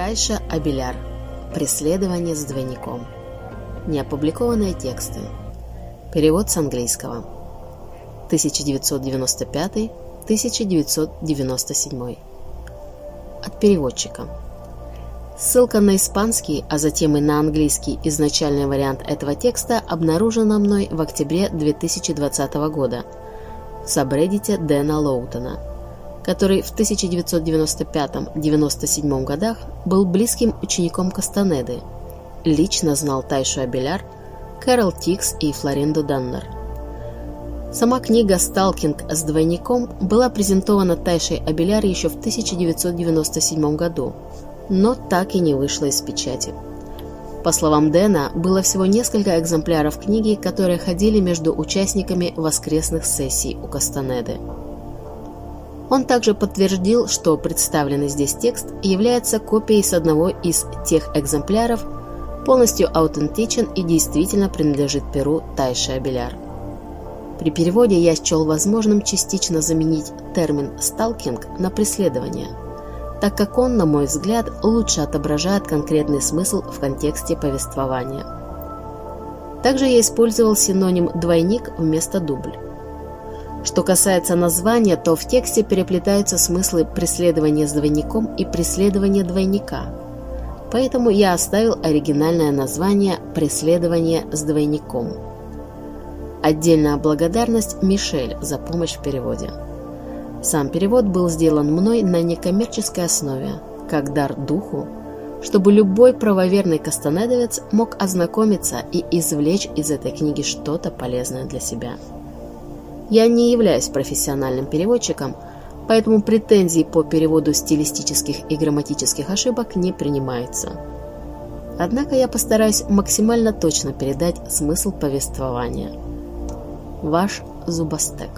Тайша Абеляр. Преследование с двойником. Неопубликованные тексты. Перевод с английского. 1995-1997. От переводчика. Ссылка на испанский, а затем и на английский изначальный вариант этого текста обнаружена мной в октябре 2020 года в сабреддите Дэна Лоутона, который в 1995-97 годах был близким учеником Кастанеды, лично знал Тайшу Абеляр, Кэрол Тикс и Флоринду Даннер. Сама книга «Сталкинг с двойником» была презентована Тайшей Абеляр еще в 1997 году – но так и не вышла из печати. По словам Дэна, было всего несколько экземпляров книги, которые ходили между участниками воскресных сессий у Кастанеды. Он также подтвердил, что представленный здесь текст является копией с одного из тех экземпляров, полностью аутентичен и действительно принадлежит перу Тайши Абеляр. При переводе я счел возможным частично заменить термин «сталкинг» на «преследование», так как он, на мой взгляд, лучше отображает конкретный смысл в контексте повествования. Также я использовал синоним «двойник» вместо «дубль». Что касается названия, то в тексте переплетаются смыслы преследования с двойником и преследования двойника. Поэтому я оставил оригинальное название «Преследование с двойником». Отдельная благодарность Мишель за помощь в переводе. Сам перевод был сделан мной на некоммерческой основе, как дар духу, чтобы любой правоверный кастанедовец мог ознакомиться и извлечь из этой книги что-то полезное для себя. Я не являюсь профессиональным переводчиком, поэтому претензий по переводу стилистических и грамматических ошибок не принимаются. Однако я постараюсь максимально точно передать смысл повествования. Ваш Зубастек.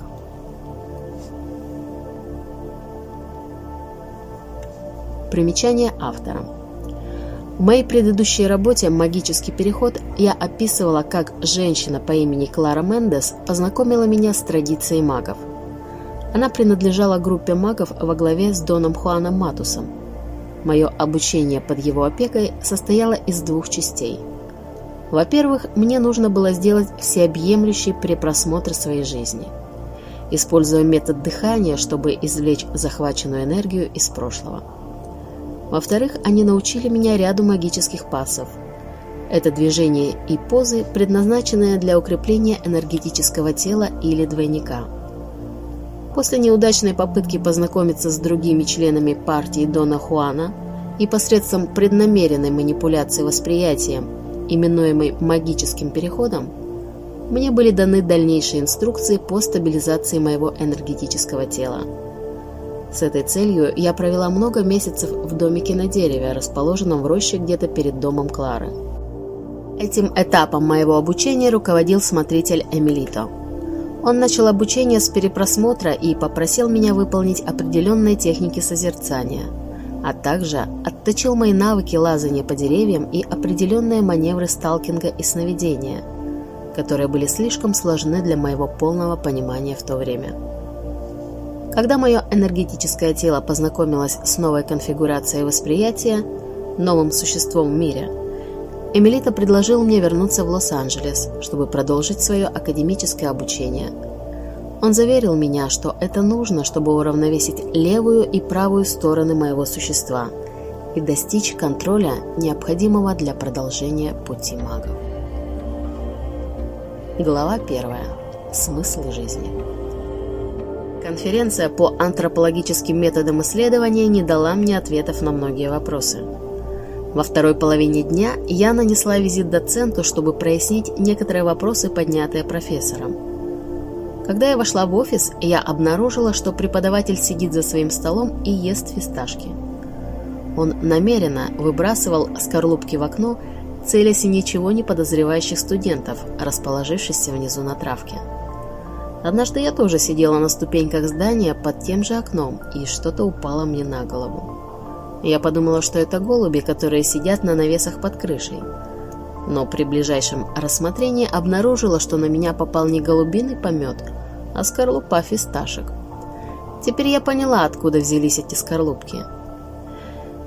Примечание автора. В моей предыдущей работе «Магический переход» я описывала, как женщина по имени Клара Мендес познакомила меня с традицией магов. Она принадлежала группе магов во главе с Доном Хуаном Матусом. Мое обучение под его опекой состояло из двух частей. Во-первых, мне нужно было сделать всеобъемлющий препросмотр своей жизни, используя метод дыхания, чтобы извлечь захваченную энергию из прошлого. Во-вторых, они научили меня ряду магических пасов. Это движения и позы, предназначенные для укрепления энергетического тела или двойника. После неудачной попытки познакомиться с другими членами партии Дона Хуана и посредством преднамеренной манипуляции восприятием, именуемой магическим переходом, мне были даны дальнейшие инструкции по стабилизации моего энергетического тела. С этой целью я провела много месяцев в домике на дереве, расположенном в роще где-то перед домом Клары. Этим этапом моего обучения руководил смотритель Эмилито. Он начал обучение с перепросмотра и попросил меня выполнить определенные техники созерцания, а также отточил мои навыки лазания по деревьям и определенные маневры сталкинга и сновидения, которые были слишком сложны для моего полного понимания в то время. Когда мое энергетическое тело познакомилось с новой конфигурацией восприятия, новым существом в мире, Эмилита предложил мне вернуться в Лос-Анджелес, чтобы продолжить свое академическое обучение. Он заверил меня, что это нужно, чтобы уравновесить левую и правую стороны моего существа и достичь контроля, необходимого для продолжения пути магов. Глава 1. Смысл жизни. Конференция по антропологическим методам исследования не дала мне ответов на многие вопросы. Во второй половине дня я нанесла визит доценту, чтобы прояснить некоторые вопросы, поднятые профессором. Когда я вошла в офис, я обнаружила, что преподаватель сидит за своим столом и ест фисташки. Он намеренно выбрасывал скорлупки в окно, целясь ничего не подозревающих студентов, расположившихся внизу на травке. Однажды я тоже сидела на ступеньках здания под тем же окном, и что-то упало мне на голову. Я подумала, что это голуби, которые сидят на навесах под крышей. Но при ближайшем рассмотрении обнаружила, что на меня попал не голубиный помет, а скорлупа фисташек. Теперь я поняла, откуда взялись эти скорлупки.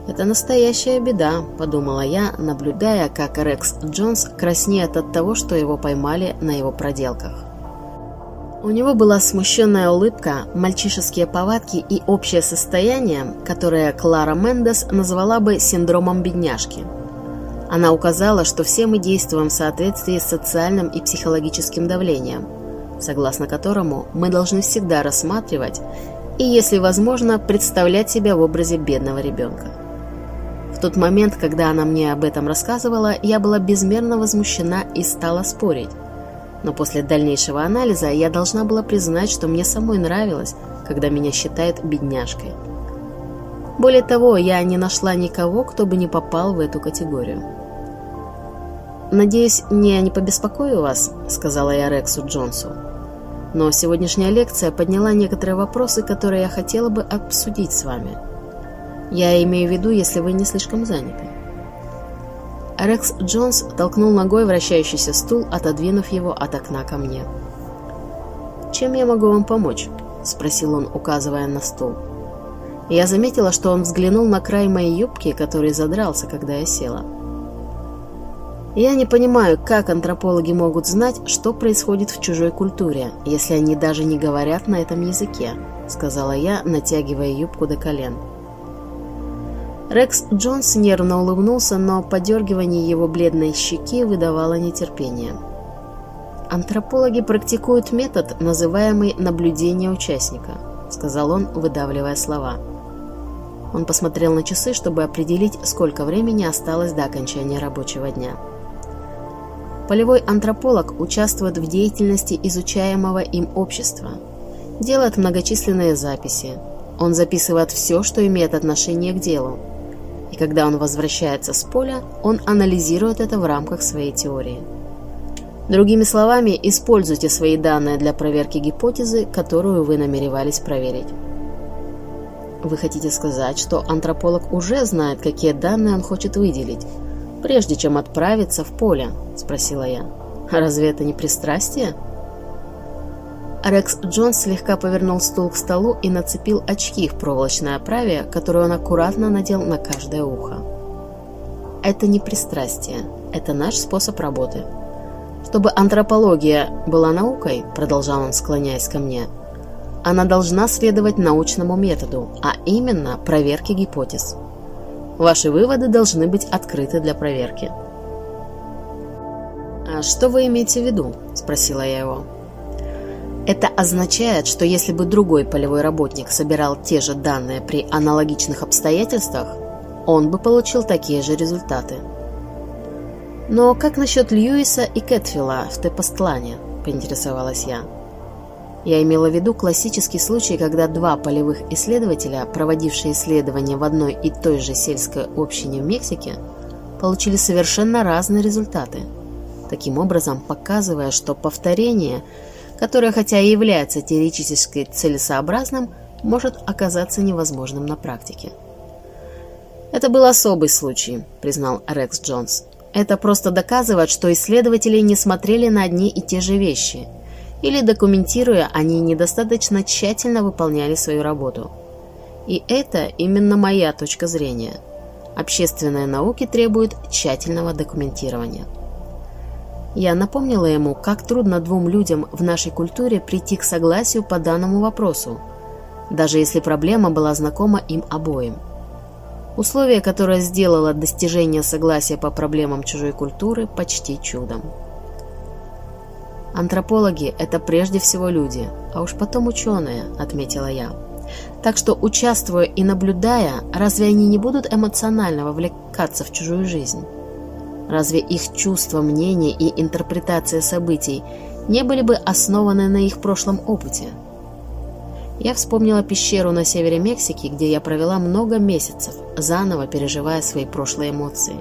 «Это настоящая беда», — подумала я, наблюдая, как Рекс Джонс краснеет от того, что его поймали на его проделках. У него была смущенная улыбка, мальчишеские повадки и общее состояние, которое Клара Мендес назвала бы синдромом бедняжки. Она указала, что все мы действуем в соответствии с социальным и психологическим давлением, согласно которому мы должны всегда рассматривать и, если возможно, представлять себя в образе бедного ребенка. В тот момент, когда она мне об этом рассказывала, я была безмерно возмущена и стала спорить. Но после дальнейшего анализа я должна была признать, что мне самой нравилось, когда меня считают бедняжкой. Более того, я не нашла никого, кто бы не попал в эту категорию. «Надеюсь, я не побеспокою вас», — сказала я Рексу Джонсу. «Но сегодняшняя лекция подняла некоторые вопросы, которые я хотела бы обсудить с вами». Я имею в виду, если вы не слишком заняты. Рекс Джонс толкнул ногой вращающийся стул, отодвинув его от окна ко мне. «Чем я могу вам помочь?» – спросил он, указывая на стул. Я заметила, что он взглянул на край моей юбки, который задрался, когда я села. Я не понимаю, как антропологи могут знать, что происходит в чужой культуре, если они даже не говорят на этом языке, сказала я, натягивая юбку до колен. Рекс Джонс нервно улыбнулся, но подергивание его бледной щеки выдавало нетерпение. «Антропологи практикуют метод, называемый «наблюдение участника», — сказал он, выдавливая слова. Он посмотрел на часы, чтобы определить, сколько времени осталось до окончания рабочего дня. Полевой антрополог участвует в деятельности изучаемого им общества, делает многочисленные записи. Он записывает все, что имеет отношение к делу, и когда он возвращается с поля, он анализирует это в рамках своей теории. Другими словами, используйте свои данные для проверки гипотезы, которую вы намеревались проверить. Вы хотите сказать, что антрополог уже знает, какие данные он хочет выделить, прежде чем отправиться в поле? Спросила я. Разве это не пристрастие? Рекс Джонс слегка повернул стул к столу и нацепил очки в проволочной оправе, которую он аккуратно надел на каждое ухо. Это не пристрастие, это наш способ работы. Чтобы антропология была наукой, продолжал он, склоняясь ко мне, она должна следовать научному методу, а именно проверке гипотез. Ваши выводы должны быть открыты для проверки. «А что вы имеете в виду?» – спросила я его. Это означает, что если бы другой полевой работник собирал те же данные при аналогичных обстоятельствах, он бы получил такие же результаты. «Но как насчет Льюиса и Кэтфилла в Тепостлане?» – поинтересовалась я. Я имела в виду классический случай, когда два полевых исследователя, проводившие исследования в одной и той же сельской общине в Мексике, получили совершенно разные результаты. Таким образом, показывая, что повторение – которое, хотя и является теоретически целесообразным, может оказаться невозможным на практике. «Это был особый случай», — признал Рекс Джонс. «Это просто доказывает, что исследователи не смотрели на одни и те же вещи, или, документируя, они недостаточно тщательно выполняли свою работу. И это именно моя точка зрения. Общественные науки требуют тщательного документирования». Я напомнила ему, как трудно двум людям в нашей культуре прийти к согласию по данному вопросу, даже если проблема была знакома им обоим. Условие, которое сделало достижение согласия по проблемам чужой культуры почти чудом. Антропологи – это прежде всего люди, а уж потом ученые, отметила я. Так что, участвуя и наблюдая, разве они не будут эмоционально вовлекаться в чужую жизнь? Разве их чувства, мнения и интерпретация событий не были бы основаны на их прошлом опыте? Я вспомнила пещеру на севере Мексики, где я провела много месяцев, заново переживая свои прошлые эмоции,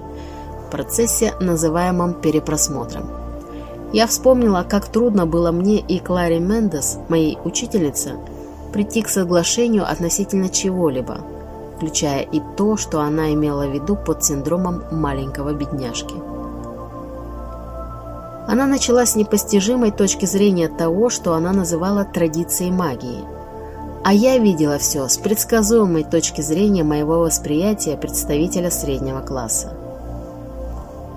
в процессе, называемом перепросмотром. Я вспомнила, как трудно было мне и Кларе Мендес, моей учительнице, прийти к соглашению относительно чего-либо – включая и то, что она имела в виду под синдромом маленького бедняжки. Она начала с непостижимой точки зрения того, что она называла традицией магии. А я видела все с предсказуемой точки зрения моего восприятия представителя среднего класса.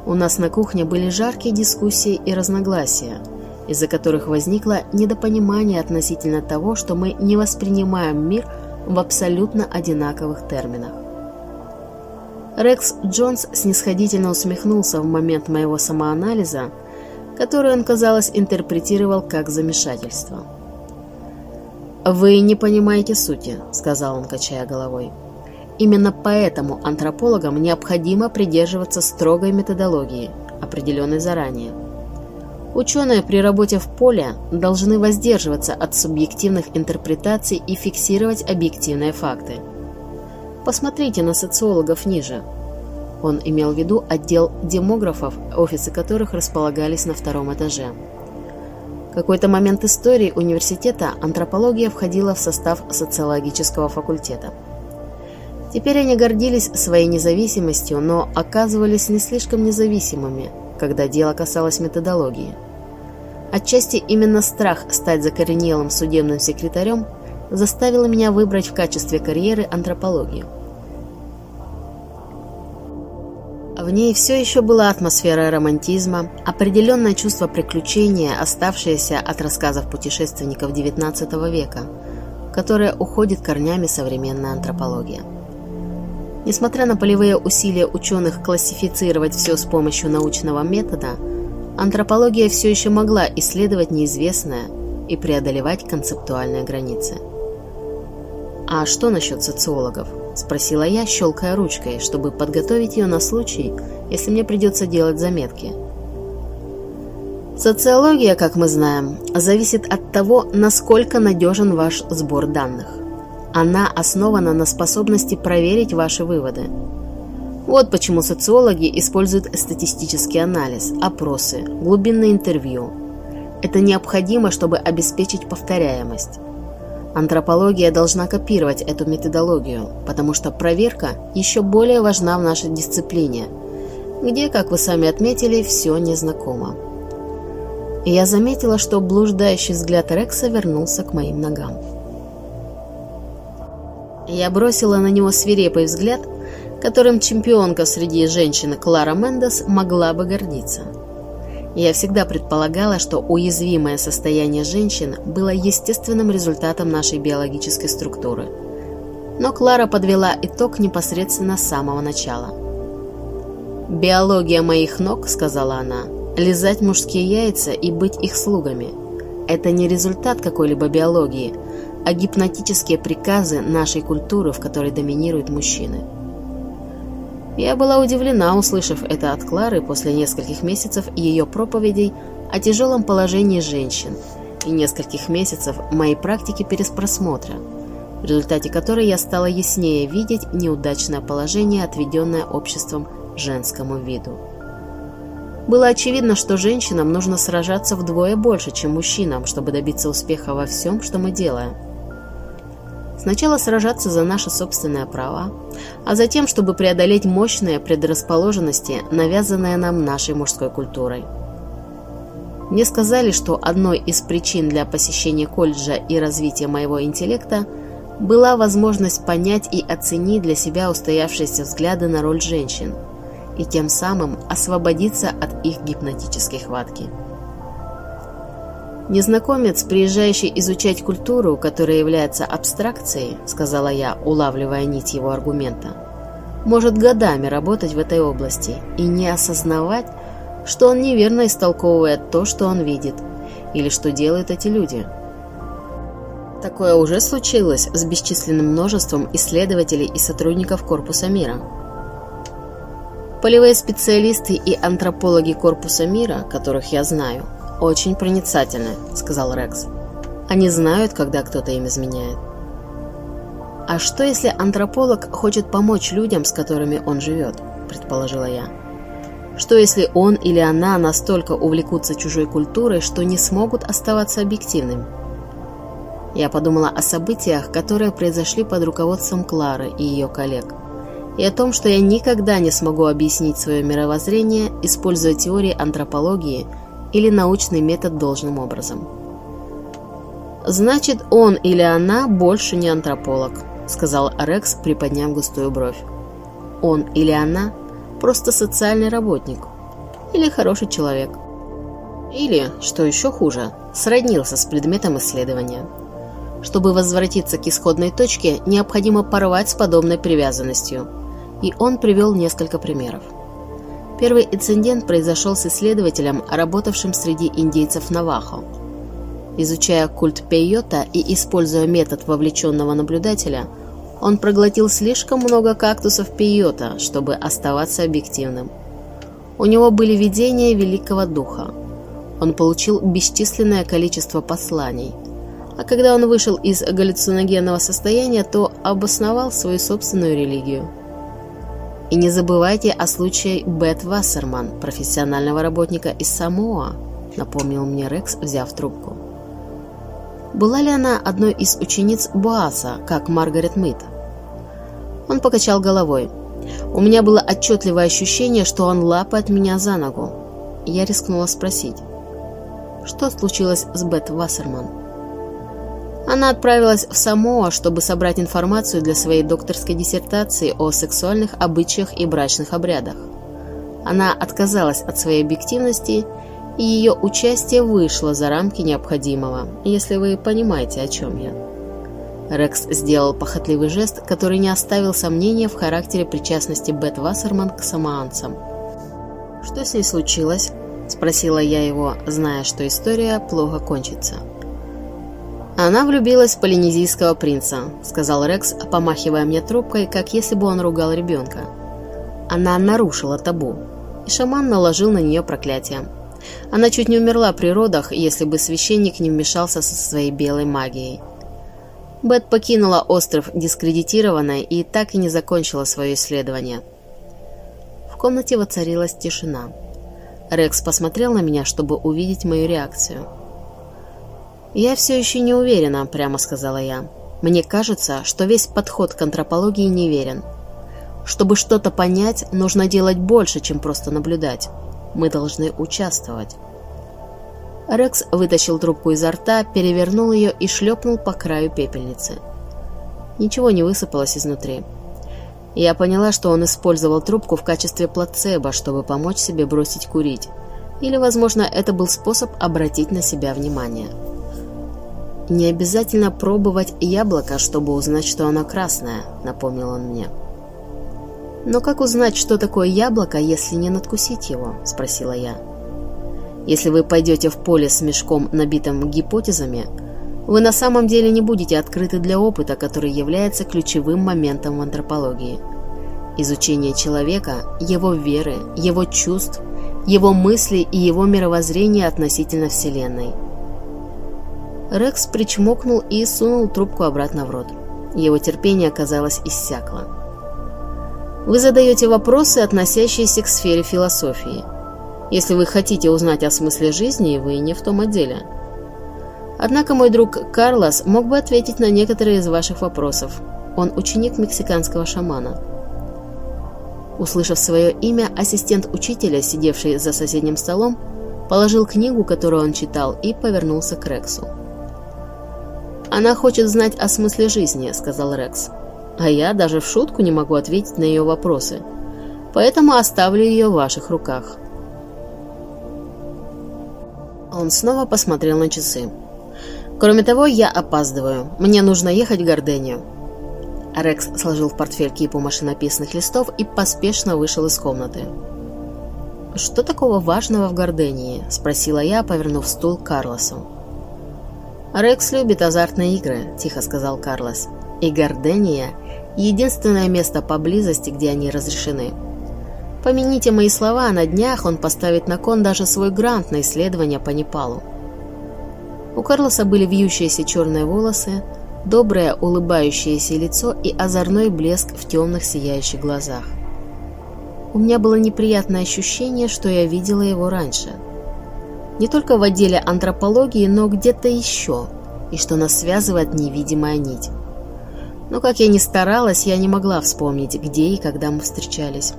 У нас на кухне были жаркие дискуссии и разногласия, из-за которых возникло недопонимание относительно того, что мы не воспринимаем мир в абсолютно одинаковых терминах. Рекс Джонс снисходительно усмехнулся в момент моего самоанализа, который он, казалось, интерпретировал как замешательство. «Вы не понимаете сути», — сказал он, качая головой. Именно поэтому антропологам необходимо придерживаться строгой методологии, определенной заранее. Ученые при работе в поле должны воздерживаться от субъективных интерпретаций и фиксировать объективные факты. Посмотрите на социологов ниже. Он имел в виду отдел демографов, офисы которых располагались на втором этаже. В какой-то момент истории университета антропология входила в состав социологического факультета. Теперь они гордились своей независимостью, но оказывались не слишком независимыми, когда дело касалось методологии. Отчасти именно страх стать закоренелым судебным секретарем заставил меня выбрать в качестве карьеры антропологию. В ней все еще была атмосфера романтизма, определенное чувство приключения, оставшееся от рассказов путешественников XIX века, которое уходит корнями современная антропология. Несмотря на полевые усилия ученых классифицировать все с помощью научного метода, антропология все еще могла исследовать неизвестное и преодолевать концептуальные границы. «А что насчет социологов?» – спросила я, щелкая ручкой, чтобы подготовить ее на случай, если мне придется делать заметки. Социология, как мы знаем, зависит от того, насколько надежен ваш сбор данных. Она основана на способности проверить ваши выводы. Вот почему социологи используют статистический анализ, опросы, глубинные интервью. Это необходимо, чтобы обеспечить повторяемость. Антропология должна копировать эту методологию, потому что проверка еще более важна в нашей дисциплине, где, как вы сами отметили, все незнакомо. И я заметила, что блуждающий взгляд Рекса вернулся к моим ногам. Я бросила на него свирепый взгляд, которым чемпионка среди женщин Клара Мендес могла бы гордиться. Я всегда предполагала, что уязвимое состояние женщин было естественным результатом нашей биологической структуры. Но Клара подвела итог непосредственно с самого начала. «Биология моих ног», — сказала она, — «лизать мужские яйца и быть их слугами. Это не результат какой-либо биологии, а гипнотические приказы нашей культуры, в которой доминируют мужчины. Я была удивлена, услышав это от Клары после нескольких месяцев ее проповедей о тяжелом положении женщин и нескольких месяцев моей практики переспросмотра, в результате которой я стала яснее видеть неудачное положение, отведенное обществом женскому виду. Было очевидно, что женщинам нужно сражаться вдвое больше, чем мужчинам, чтобы добиться успеха во всем, что мы делаем – Сначала сражаться за наши собственные права, а затем, чтобы преодолеть мощные предрасположенности, навязанные нам нашей мужской культурой. Мне сказали, что одной из причин для посещения колледжа и развития моего интеллекта была возможность понять и оценить для себя устоявшиеся взгляды на роль женщин и тем самым освободиться от их гипнотической хватки. «Незнакомец, приезжающий изучать культуру, которая является абстракцией, — сказала я, улавливая нить его аргумента, — может годами работать в этой области и не осознавать, что он неверно истолковывает то, что он видит, или что делают эти люди. Такое уже случилось с бесчисленным множеством исследователей и сотрудников Корпуса мира. Полевые специалисты и антропологи Корпуса мира, которых я знаю, — «Очень проницательны», — сказал Рекс. «Они знают, когда кто-то им изменяет». «А что, если антрополог хочет помочь людям, с которыми он живет?» – предположила я. «Что, если он или она настолько увлекутся чужой культурой, что не смогут оставаться объективными?» Я подумала о событиях, которые произошли под руководством Клары и ее коллег, и о том, что я никогда не смогу объяснить свое мировоззрение, используя теории антропологии – или научный метод должным образом. «Значит, он или она больше не антрополог», — сказал Рекс, приподняв густую бровь. «Он или она просто социальный работник или хороший человек. Или, что еще хуже, сроднился с предметом исследования. Чтобы возвратиться к исходной точке, необходимо порвать с подобной привязанностью. И он привел несколько примеров. Первый инцидент произошел с исследователем, работавшим среди индейцев Навахо. Изучая культ пейота и используя метод вовлеченного наблюдателя, он проглотил слишком много кактусов пейота, чтобы оставаться объективным. У него были видения Великого Духа. Он получил бесчисленное количество посланий. А когда он вышел из галлюциногенного состояния, то обосновал свою собственную религию – и не забывайте о случае Бет Вассерман, профессионального работника из Самоа, напомнил мне Рекс, взяв трубку. Была ли она одной из учениц Буаса, как Маргарет Мит? Он покачал головой. У меня было отчетливое ощущение, что он лапает меня за ногу. Я рискнула спросить, что случилось с Бет Вассерман? Она отправилась в Самоа, чтобы собрать информацию для своей докторской диссертации о сексуальных обычаях и брачных обрядах. Она отказалась от своей объективности, и ее участие вышло за рамки необходимого, если вы понимаете, о чем я. Рекс сделал похотливый жест, который не оставил сомнения в характере причастности Бет Вассерман к самоанцам. «Что с ней случилось?» – спросила я его, зная, что история плохо кончится. «Она влюбилась в полинезийского принца», — сказал Рекс, помахивая мне трубкой, как если бы он ругал ребенка. Она нарушила табу, и шаман наложил на нее проклятие. Она чуть не умерла при родах, если бы священник не вмешался со своей белой магией. Бет покинула остров дискредитированной и так и не закончила свое исследование. В комнате воцарилась тишина. Рекс посмотрел на меня, чтобы увидеть мою реакцию. «Я все еще не уверена», — прямо сказала я. «Мне кажется, что весь подход к антропологии неверен. Чтобы что-то понять, нужно делать больше, чем просто наблюдать. Мы должны участвовать». Рекс вытащил трубку изо рта, перевернул ее и шлепнул по краю пепельницы. Ничего не высыпалось изнутри. Я поняла, что он использовал трубку в качестве плацебо, чтобы помочь себе бросить курить. Или, возможно, это был способ обратить на себя внимание. «Не обязательно пробовать яблоко, чтобы узнать, что оно красное», — напомнил он мне. «Но как узнать, что такое яблоко, если не надкусить его?» — спросила я. «Если вы пойдете в поле с мешком, набитым гипотезами, вы на самом деле не будете открыты для опыта, который является ключевым моментом в антропологии. Изучение человека, его веры, его чувств, его мыслей и его мировоззрения относительно Вселенной — Рекс причмокнул и сунул трубку обратно в рот. Его терпение, казалось, иссякло. Вы задаете вопросы, относящиеся к сфере философии. Если вы хотите узнать о смысле жизни, вы не в том отделе. Однако мой друг Карлос мог бы ответить на некоторые из ваших вопросов. Он ученик мексиканского шамана. Услышав свое имя, ассистент учителя, сидевший за соседним столом, положил книгу, которую он читал, и повернулся к Рексу. «Она хочет знать о смысле жизни», — сказал Рекс. «А я даже в шутку не могу ответить на ее вопросы. Поэтому оставлю ее в ваших руках». Он снова посмотрел на часы. «Кроме того, я опаздываю. Мне нужно ехать в Гордению». Рекс сложил в портфель кипу машинописных листов и поспешно вышел из комнаты. «Что такого важного в Гордении?» – спросила я, повернув стул к Карлосу. «Рекс любит азартные игры», – тихо сказал Карлос. «И Гордения – единственное место поблизости, где они разрешены. Помяните мои слова, на днях он поставит на кон даже свой грант на исследование по Непалу». У Карлоса были вьющиеся черные волосы, доброе улыбающееся лицо и озорной блеск в темных сияющих глазах. У меня было неприятное ощущение, что я видела его раньше – не только в отделе антропологии, но где-то еще, и что нас связывает невидимая нить. Но как я ни старалась, я не могла вспомнить, где и когда мы встречались.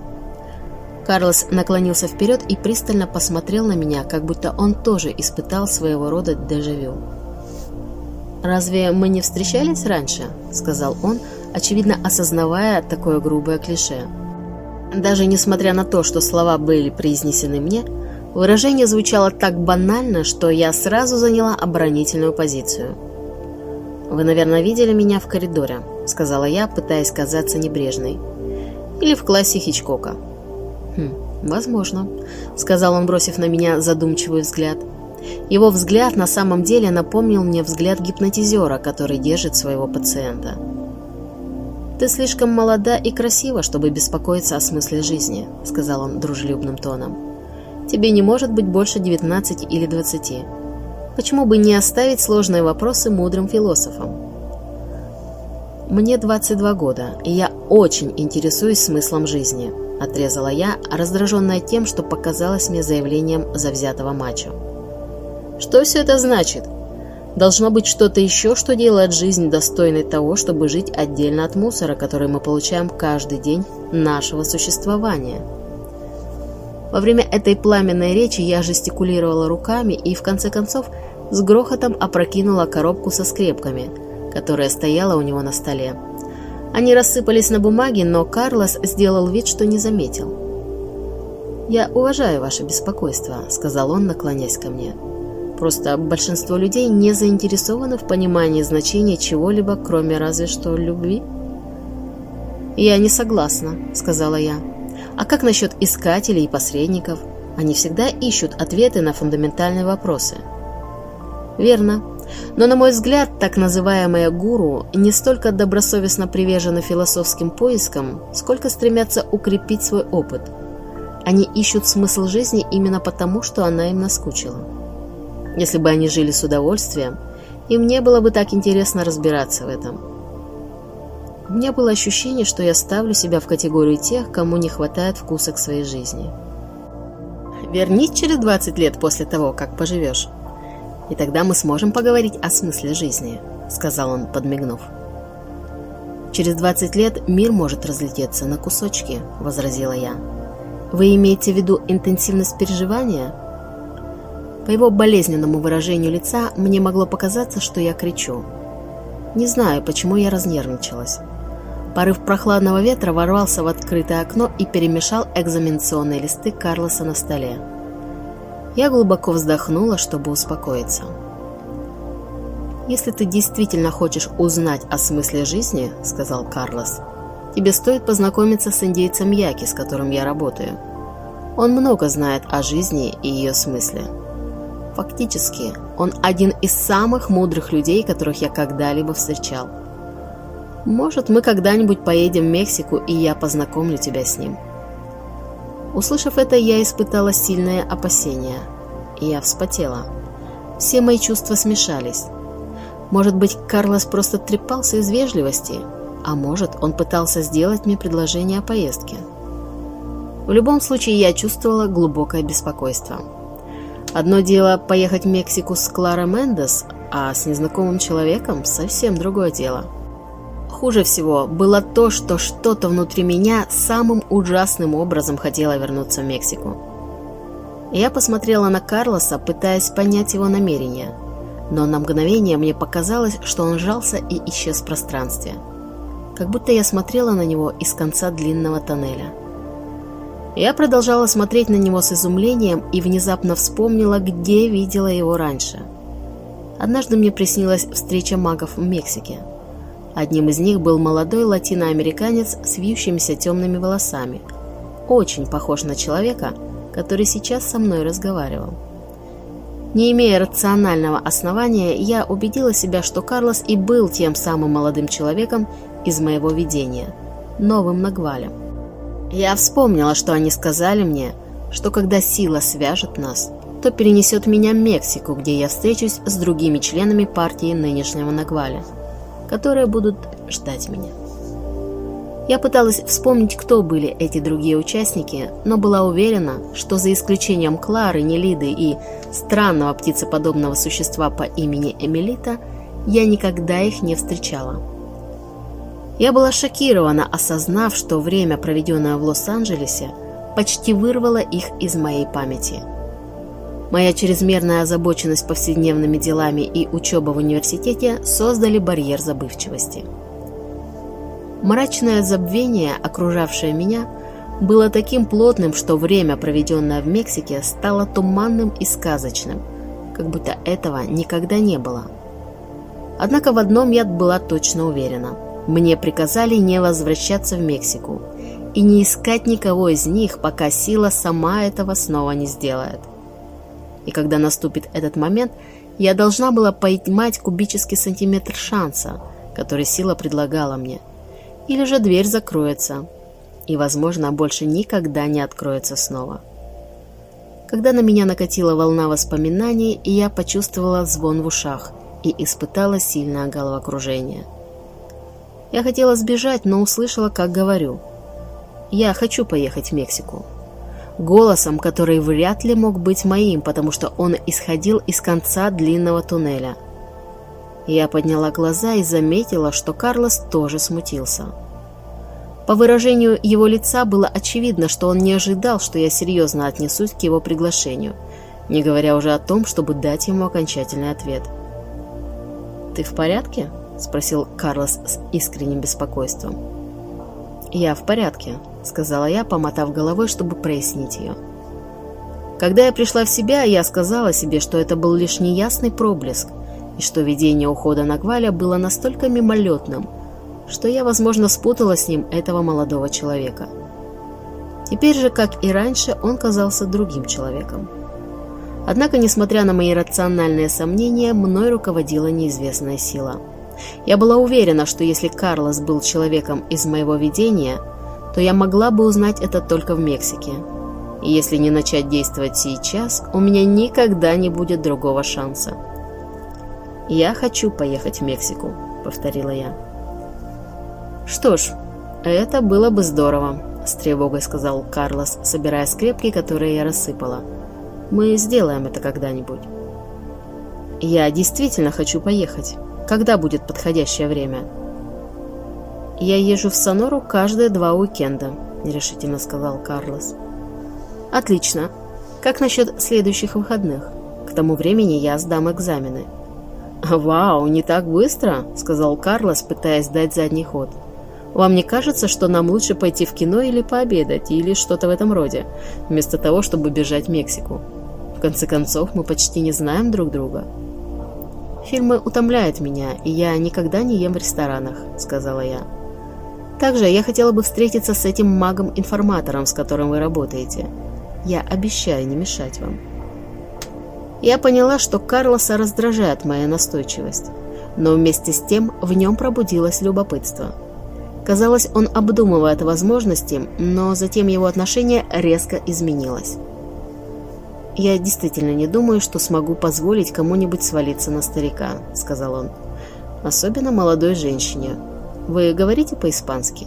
Карлос наклонился вперед и пристально посмотрел на меня, как будто он тоже испытал своего рода дежавю. «Разве мы не встречались раньше?» — сказал он, очевидно осознавая такое грубое клише. Даже несмотря на то, что слова были произнесены мне, выражение звучало так банально, что я сразу заняла оборонительную позицию. «Вы, наверное, видели меня в коридоре», — сказала я, пытаясь казаться небрежной. «Или в классе Хичкока». «Хм, возможно», — сказал он, бросив на меня задумчивый взгляд. Его взгляд на самом деле напомнил мне взгляд гипнотизера, который держит своего пациента. «Ты слишком молода и красива, чтобы беспокоиться о смысле жизни», — сказал он дружелюбным тоном. «Тебе не может быть больше 19 или 20. Почему бы не оставить сложные вопросы мудрым философам?» «Мне 22 года, и я очень интересуюсь смыслом жизни», — отрезала я, раздраженная тем, что показалось мне заявлением завзятого мачо. Что все это значит? Должно быть что-то еще, что делает жизнь достойной того, чтобы жить отдельно от мусора, который мы получаем каждый день нашего существования. Во время этой пламенной речи я жестикулировала руками и, в конце концов, с грохотом опрокинула коробку со скрепками, которая стояла у него на столе. Они рассыпались на бумаге, но Карлос сделал вид, что не заметил. «Я уважаю ваше беспокойство», — сказал он, наклонясь ко мне. Просто большинство людей не заинтересованы в понимании значения чего-либо, кроме разве что любви. «Я не согласна», — сказала я. «А как насчет искателей и посредников? Они всегда ищут ответы на фундаментальные вопросы». «Верно. Но, на мой взгляд, так называемые гуру не столько добросовестно привержены философским поискам, сколько стремятся укрепить свой опыт. Они ищут смысл жизни именно потому, что она им наскучила». Если бы они жили с удовольствием, им не было бы так интересно разбираться в этом. У меня было ощущение, что я ставлю себя в категорию тех, кому не хватает вкуса к своей жизни. Вернись через 20 лет после того, как поживешь, и тогда мы сможем поговорить о смысле жизни, сказал он, подмигнув. Через 20 лет мир может разлететься на кусочки, возразила я. Вы имеете в виду интенсивность переживания? По его болезненному выражению лица мне могло показаться, что я кричу. Не знаю, почему я разнервничалась. Порыв прохладного ветра ворвался в открытое окно и перемешал экзаменационные листы Карлоса на столе. Я глубоко вздохнула, чтобы успокоиться. «Если ты действительно хочешь узнать о смысле жизни, — сказал Карлос, — тебе стоит познакомиться с индейцем Яки, с которым я работаю. Он много знает о жизни и ее смысле. Фактически, он один из самых мудрых людей, которых я когда-либо встречал. Может, мы когда-нибудь поедем в Мексику, и я познакомлю тебя с ним. Услышав это, я испытала сильное опасение. Я вспотела. Все мои чувства смешались. Может быть, Карлос просто трепался из вежливости, а может, он пытался сделать мне предложение о поездке. В любом случае, я чувствовала глубокое беспокойство. Одно дело поехать в Мексику с Кларой Мендес, а с незнакомым человеком совсем другое дело. Хуже всего было то, что что-то внутри меня самым ужасным образом хотело вернуться в Мексику. Я посмотрела на Карлоса, пытаясь понять его намерения, но на мгновение мне показалось, что он сжался и исчез в пространстве. Как будто я смотрела на него из конца длинного тоннеля. Я продолжала смотреть на него с изумлением и внезапно вспомнила, где видела его раньше. Однажды мне приснилась встреча магов в Мексике. Одним из них был молодой латиноамериканец с вьющимися темными волосами, очень похож на человека, который сейчас со мной разговаривал. Не имея рационального основания, я убедила себя, что Карлос и был тем самым молодым человеком из моего видения, новым Нагвалем. Я вспомнила, что они сказали мне, что когда сила свяжет нас, то перенесет меня в Мексику, где я встречусь с другими членами партии нынешнего Нагваля, которые будут ждать меня. Я пыталась вспомнить, кто были эти другие участники, но была уверена, что за исключением Клары, Нелиды и странного птицеподобного существа по имени Эмилита, я никогда их не встречала. Я была шокирована, осознав, что время, проведенное в Лос-Анджелесе, почти вырвало их из моей памяти. Моя чрезмерная озабоченность повседневными делами и учеба в университете создали барьер забывчивости. Мрачное забвение, окружавшее меня, было таким плотным, что время, проведенное в Мексике, стало туманным и сказочным, как будто этого никогда не было. Однако в одном я была точно уверена. Мне приказали не возвращаться в Мексику и не искать никого из них, пока сила сама этого снова не сделает. И когда наступит этот момент, я должна была поймать кубический сантиметр шанса, который сила предлагала мне. Или же дверь закроется, и, возможно, больше никогда не откроется снова. Когда на меня накатила волна воспоминаний, и я почувствовала звон в ушах и испытала сильное головокружение. Я хотела сбежать, но услышала, как говорю. «Я хочу поехать в Мексику». Голосом, который вряд ли мог быть моим, потому что он исходил из конца длинного туннеля. Я подняла глаза и заметила, что Карлос тоже смутился. По выражению его лица было очевидно, что он не ожидал, что я серьезно отнесусь к его приглашению, не говоря уже о том, чтобы дать ему окончательный ответ. «Ты в порядке?» – спросил Карлос с искренним беспокойством. «Я в порядке», – сказала я, помотав головой, чтобы прояснить ее. Когда я пришла в себя, я сказала себе, что это был лишь неясный проблеск, и что видение ухода Нагваля было настолько мимолетным – что я, возможно, спутала с ним этого молодого человека. Теперь же, как и раньше, он казался другим человеком. Однако, несмотря на мои рациональные сомнения, мной руководила неизвестная сила. Я была уверена, что если Карлос был человеком из моего видения, то я могла бы узнать это только в Мексике. И если не начать действовать сейчас, у меня никогда не будет другого шанса. «Я хочу поехать в Мексику», — повторила я. «Что ж, это было бы здорово», — с тревогой сказал Карлос, собирая скрепки, которые я рассыпала. «Мы сделаем это когда-нибудь». «Я действительно хочу поехать. Когда будет подходящее время?» «Я езжу в Сонору каждые два уикенда», — нерешительно сказал Карлос. «Отлично. Как насчет следующих выходных? К тому времени я сдам экзамены». «Вау, не так быстро», — сказал Карлос, пытаясь дать задний ход. Вам не кажется, что нам лучше пойти в кино или пообедать, или что-то в этом роде, вместо того, чтобы бежать в Мексику? В конце концов, мы почти не знаем друг друга. Фильмы утомляют меня, и я никогда не ем в ресторанах, сказала я. Также я хотела бы встретиться с этим магом-информатором, с которым вы работаете. Я обещаю не мешать вам. Я поняла, что Карлоса раздражает моя настойчивость, но вместе с тем в нем пробудилось любопытство – Казалось, он обдумывает возможности, но затем его отношение резко изменилось. «Я действительно не думаю, что смогу позволить кому-нибудь свалиться на старика», — сказал он. «Особенно молодой женщине. Вы говорите по-испански?»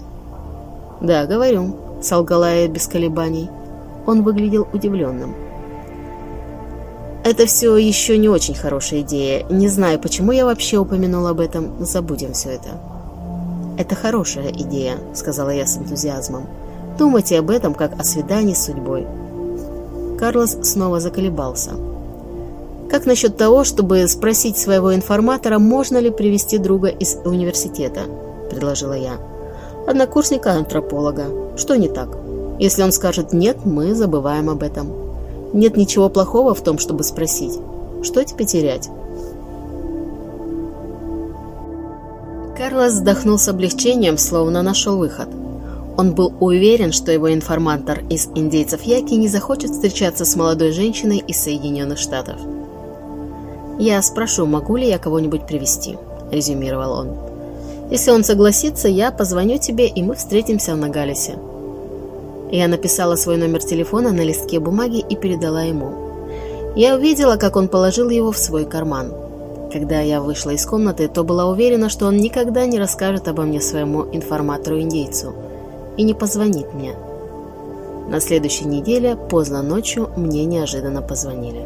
«Да, говорю», — солгала я без колебаний. Он выглядел удивленным. «Это все еще не очень хорошая идея. Не знаю, почему я вообще упомянул об этом. Забудем все это». «Это хорошая идея», — сказала я с энтузиазмом. «Думайте об этом, как о свидании с судьбой». Карлос снова заколебался. «Как насчет того, чтобы спросить своего информатора, можно ли привести друга из университета?» – предложила я. «Однокурсника-антрополога. Что не так? Если он скажет «нет», мы забываем об этом. Нет ничего плохого в том, чтобы спросить. Что тебе терять?» Карлос вздохнул с облегчением, словно нашел выход. Он был уверен, что его информатор из индейцев Яки не захочет встречаться с молодой женщиной из Соединенных Штатов. «Я спрошу, могу ли я кого-нибудь привести, резюмировал он. «Если он согласится, я позвоню тебе, и мы встретимся в Нагалисе». Я написала свой номер телефона на листке бумаги и передала ему. Я увидела, как он положил его в свой карман. Когда я вышла из комнаты, то была уверена, что он никогда не расскажет обо мне своему информатору-индейцу и не позвонит мне. На следующей неделе, поздно ночью, мне неожиданно позвонили.